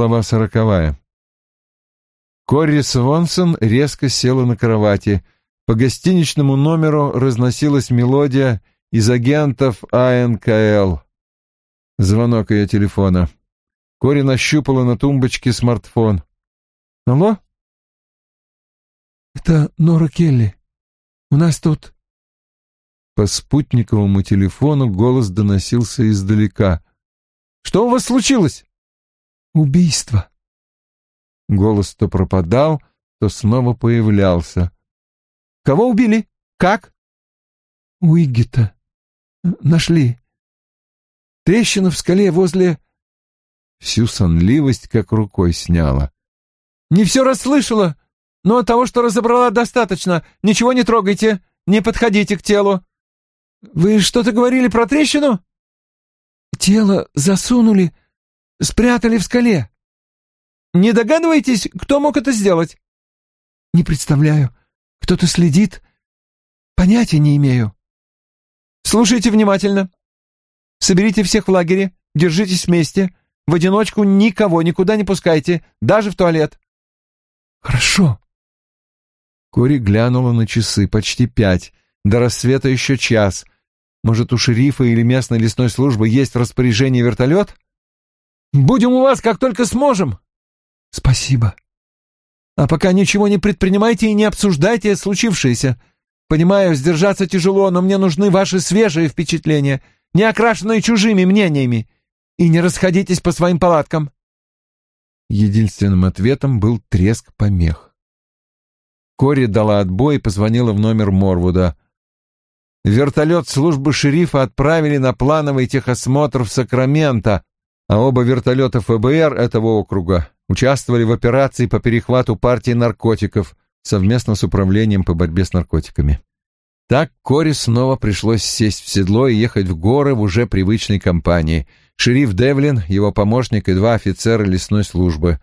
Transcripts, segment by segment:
Глава сороковая. Корри Свонсон резко села на кровати. По гостиничному номеру разносилась мелодия из агентов АНКЛ. Звонок ее телефона. Кори нащупала на тумбочке смартфон. «Алло?» «Это Нора Келли. У нас тут...» По спутниковому телефону голос доносился издалека. «Что у вас случилось?» «Убийство». Голос то пропадал, то снова появлялся. «Кого убили? Как?» «Уиггета. Нашли. Трещина в скале возле...» Всю сонливость как рукой сняла. «Не все расслышала, но от того, что разобрала, достаточно. Ничего не трогайте, не подходите к телу. Вы что-то говорили про трещину?» «Тело засунули, спрятали в скале». «Не догадываетесь, кто мог это сделать?» «Не представляю. Кто-то следит. Понятия не имею». «Слушайте внимательно. Соберите всех в лагере, держитесь вместе. В одиночку никого никуда не пускайте, даже в туалет». «Хорошо». Кори глянула на часы, почти пять. До рассвета еще час. Может, у шерифа или местной лесной службы есть распоряжение вертолет? «Будем у вас, как только сможем». «Спасибо». «А пока ничего не предпринимайте и не обсуждайте случившееся. Понимаю, сдержаться тяжело, но мне нужны ваши свежие впечатления, не окрашенные чужими мнениями. И не расходитесь по своим палаткам». Единственным ответом был треск помех. Кори дала отбой и позвонила в номер Морвуда. Вертолет службы шерифа отправили на плановый техосмотр в Сакраменто, а оба вертолета ФБР этого округа участвовали в операции по перехвату партии наркотиков совместно с управлением по борьбе с наркотиками. Так Кори снова пришлось сесть в седло и ехать в горы в уже привычной компании. Шериф Девлин, его помощник и два офицера лесной службы.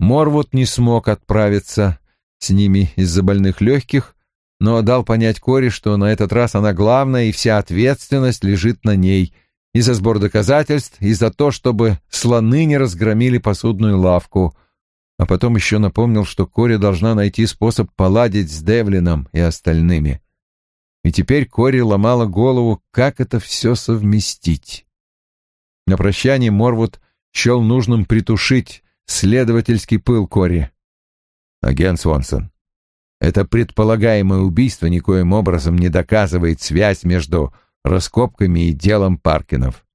Морвуд не смог отправиться с ними из-за больных легких, но дал понять Кори, что на этот раз она главная и вся ответственность лежит на ней и за сбор доказательств, и за то, чтобы слоны не разгромили посудную лавку. А потом еще напомнил, что Кори должна найти способ поладить с Девлином и остальными. И теперь Кори ломала голову, как это все совместить. На прощание Морвуд счел нужным притушить следовательский пыл Кори. «Агент Свонсон, это предполагаемое убийство никоим образом не доказывает связь между раскопками и делом Паркинов.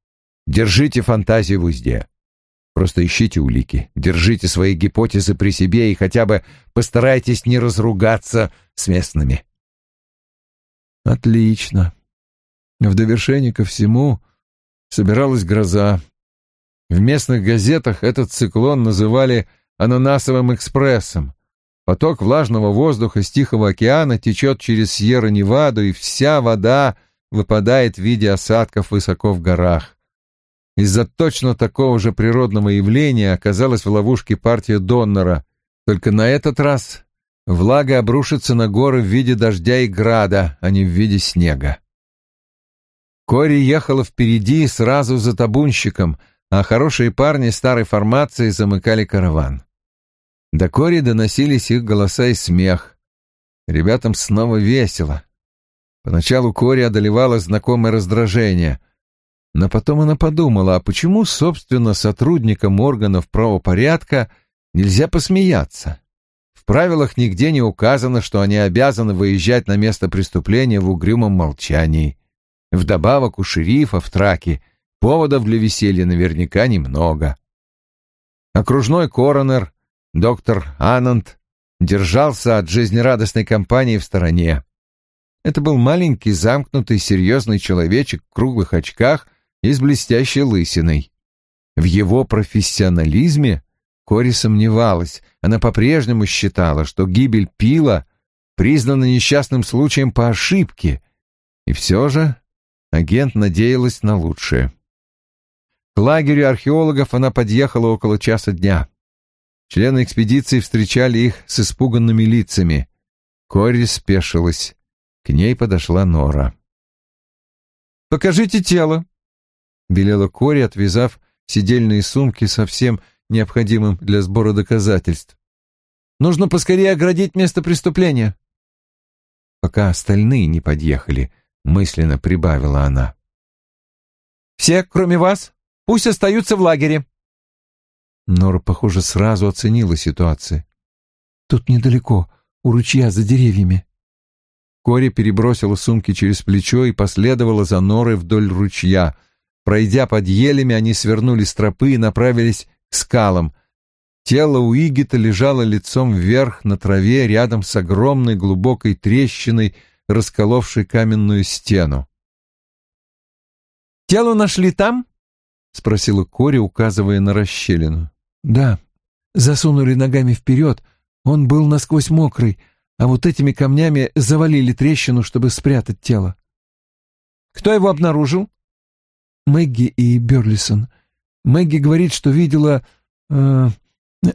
Держите фантазию в узде. Просто ищите улики, держите свои гипотезы при себе и хотя бы постарайтесь не разругаться с местными». «Отлично. В довершение ко всему собиралась гроза. В местных газетах этот циклон называли «ананасовым экспрессом». Поток влажного воздуха с Тихого океана течет через Сьерра-Неваду, и вся вода выпадает в виде осадков высоко в горах. Из-за точно такого же природного явления оказалась в ловушке партия Доннера, только на этот раз влага обрушится на горы в виде дождя и града, а не в виде снега. Кори ехала впереди сразу за табунщиком, а хорошие парни старой формации замыкали караван. До Кори доносились их голоса и смех. Ребятам снова весело. Поначалу Кори одолевало знакомое раздражение, но потом она подумала, а почему, собственно, сотрудникам органов правопорядка нельзя посмеяться? В правилах нигде не указано, что они обязаны выезжать на место преступления в угрюмом молчании. Вдобавок у шерифа в траке поводов для веселья наверняка немного. Окружной коронер, доктор Ананд, держался от жизнерадостной компании в стороне. Это был маленький, замкнутый, серьезный человечек в круглых очках и с блестящей лысиной. В его профессионализме Кори сомневалась. Она по-прежнему считала, что гибель Пила признана несчастным случаем по ошибке. И все же Агент надеялась на лучшее. К лагерю археологов она подъехала около часа дня. Члены экспедиции встречали их с испуганными лицами. Кори спешилась. К ней подошла Нора. «Покажите тело», — велела Кори, отвязав сидельные сумки совсем необходимым для сбора доказательств. Нужно поскорее оградить место преступления. Пока остальные не подъехали, мысленно прибавила она. Все, кроме вас, пусть остаются в лагере. Нора, похоже, сразу оценила ситуацию. Тут недалеко, у ручья за деревьями. Кори перебросила сумки через плечо и последовала за Норой вдоль ручья. Пройдя под елями, они свернули с тропы и направились к скалам. Тело Уигита лежало лицом вверх на траве рядом с огромной глубокой трещиной, расколовшей каменную стену. «Тело нашли там?» — спросила Кори, указывая на расщелину. «Да, засунули ногами вперед. Он был насквозь мокрый, а вот этими камнями завалили трещину, чтобы спрятать тело». «Кто его обнаружил?» «Мэгги и Берлисон. Мэгги говорит, что видела э,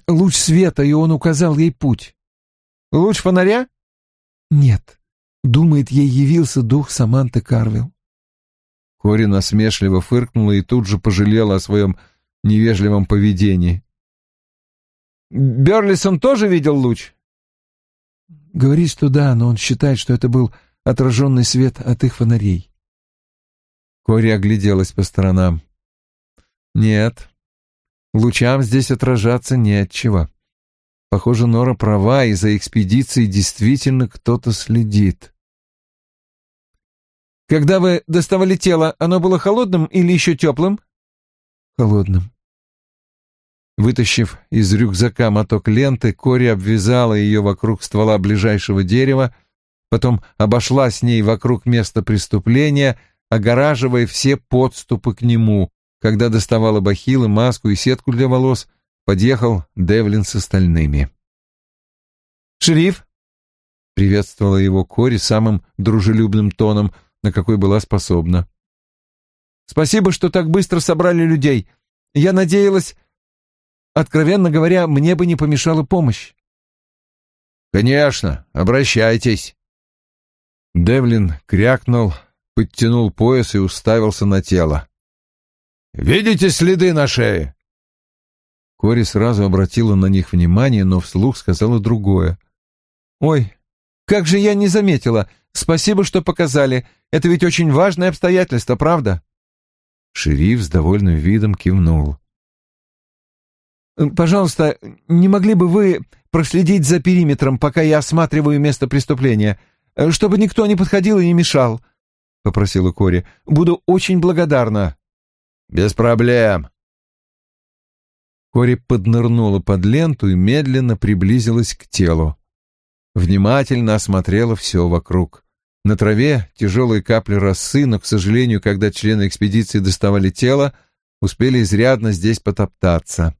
луч света, и он указал ей путь». «Луч фонаря?» «Нет. Думает, ей явился дух Саманты Карвилл». Кори насмешливо фыркнула и тут же пожалела о своем невежливом поведении. «Берлисон тоже видел луч?» Говорит, что да, но он считает, что это был отраженный свет от их фонарей. Кори огляделась по сторонам. «Нет, лучам здесь отражаться не от чего. Похоже, Нора права, и за экспедицией действительно кто-то следит». Когда вы доставали тело, оно было холодным или еще теплым? Холодным. Вытащив из рюкзака моток ленты, Кори обвязала ее вокруг ствола ближайшего дерева, потом обошла с ней вокруг места преступления, огораживая все подступы к нему. Когда доставала бахилы, маску и сетку для волос, подъехал Девлин с остальными. «Шериф?» — приветствовала его Кори самым дружелюбным тоном — на какой была способна. «Спасибо, что так быстро собрали людей. Я надеялась... Откровенно говоря, мне бы не помешала помощь». «Конечно, обращайтесь». Девлин крякнул, подтянул пояс и уставился на тело. «Видите следы на шее?» Кори сразу обратила на них внимание, но вслух сказала другое. «Ой, как же я не заметила! Спасибо, что показали. Это ведь очень важное обстоятельство, правда?» Шериф с довольным видом кивнул. «Пожалуйста, не могли бы вы проследить за периметром, пока я осматриваю место преступления, чтобы никто не подходил и не мешал?» — попросила Кори. «Буду очень благодарна». «Без проблем». Кори поднырнула под ленту и медленно приблизилась к телу. Внимательно осмотрела все вокруг. На траве тяжелые капли росы, но, к сожалению, когда члены экспедиции доставали тело, успели изрядно здесь потоптаться.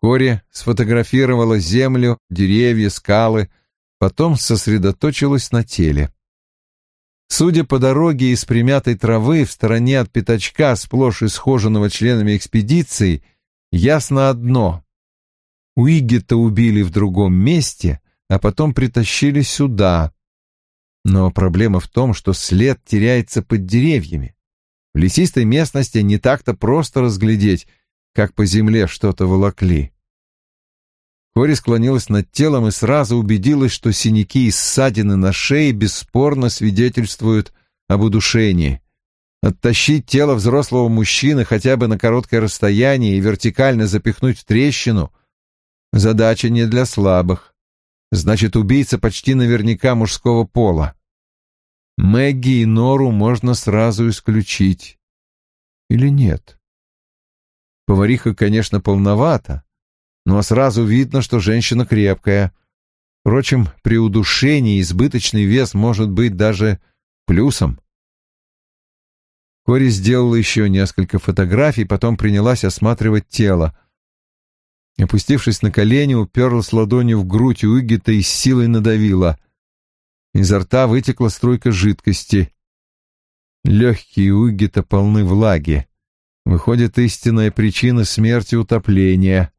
Кори сфотографировала землю, деревья, скалы, потом сосредоточилась на теле. Судя по дороге из примятой травы в стороне от пятачка, сплошь исхоженного членами экспедиции, ясно одно. Уиггета убили в другом месте, а потом притащили сюда, но проблема в том, что след теряется под деревьями. В лесистой местности не так-то просто разглядеть, как по земле что-то волокли. Кори склонилась над телом и сразу убедилась, что синяки и ссадины на шее бесспорно свидетельствуют об удушении. Оттащить тело взрослого мужчины хотя бы на короткое расстояние и вертикально запихнуть в трещину — задача не для слабых. Значит, убийца почти наверняка мужского пола. Мэгги и Нору можно сразу исключить. Или нет? Повариха, конечно, полновата, но сразу видно, что женщина крепкая. Впрочем, при удушении избыточный вес может быть даже плюсом. Кори сделала еще несколько фотографий, потом принялась осматривать тело — Опустившись на колени, уперлась ладонью в грудь Уиггета и с силой надавила. Изо рта вытекла струйка жидкости. Легкие Уиггета полны влаги. Выходит, истинная причина смерти утопления.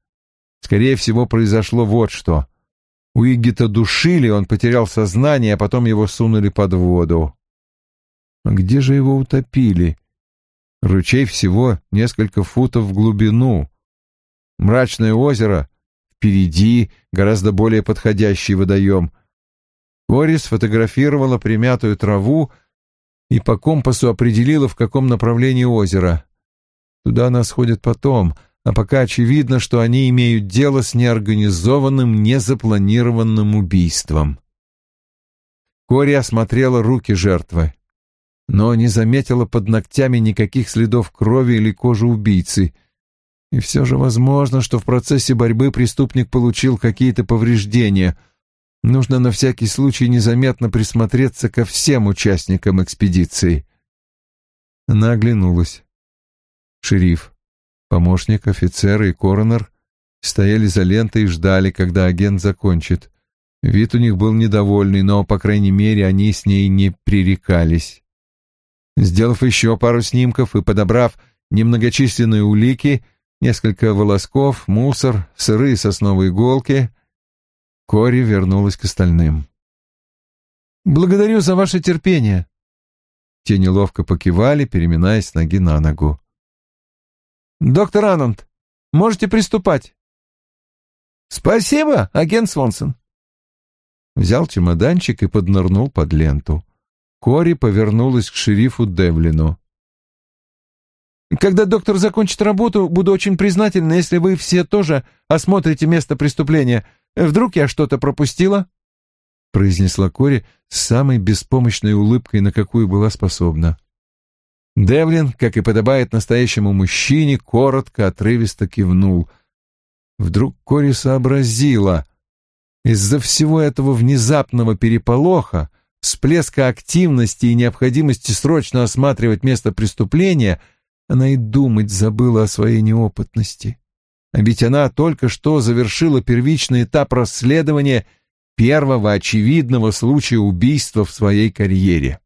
Скорее всего, произошло вот что. Уиггета душили, он потерял сознание, а потом его сунули под воду. А где же его утопили? Ручей всего несколько футов в глубину. Мрачное озеро, впереди гораздо более подходящий водоем. Кори сфотографировала примятую траву и по компасу определила, в каком направлении озеро. Туда она сходит потом, а пока очевидно, что они имеют дело с неорганизованным, незапланированным убийством. Кори осмотрела руки жертвы, но не заметила под ногтями никаких следов крови или кожи убийцы. И все же возможно, что в процессе борьбы преступник получил какие-то повреждения. Нужно на всякий случай незаметно присмотреться ко всем участникам экспедиции. Она оглянулась. Шериф, помощник, офицер и коронер стояли за лентой и ждали, когда агент закончит. Вид у них был недовольный, но, по крайней мере, они с ней не пререкались. Сделав еще пару снимков и подобрав немногочисленные улики, несколько волосков, мусор, сырые сосновые иголки, Кори вернулась к остальным. «Благодарю за ваше терпение». Те неловко покивали, переминаясь с ноги на ногу. «Доктор Ананд, можете приступать». «Спасибо, агент Свонсон». Взял чемоданчик и поднырнул под ленту. Кори повернулась к шерифу Девлину. «Когда доктор закончит работу, буду очень признательна, если вы все тоже осмотрите место преступления. Вдруг я что-то пропустила?» произнесла Кори с самой беспомощной улыбкой, на какую была способна. Девлин, как и подобает настоящему мужчине, коротко, отрывисто кивнул. Вдруг Кори сообразила. Из-за всего этого внезапного переполоха, всплеска активности и необходимости срочно осматривать место преступления, она и думать забыла о своей неопытности. А ведь она только что завершила первичный этап расследования первого очевидного случая убийства в своей карьере.